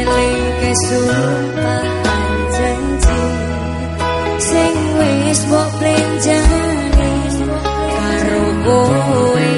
ngeling kesumpah janji sing wis mbok plenjani karo kowe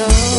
shadow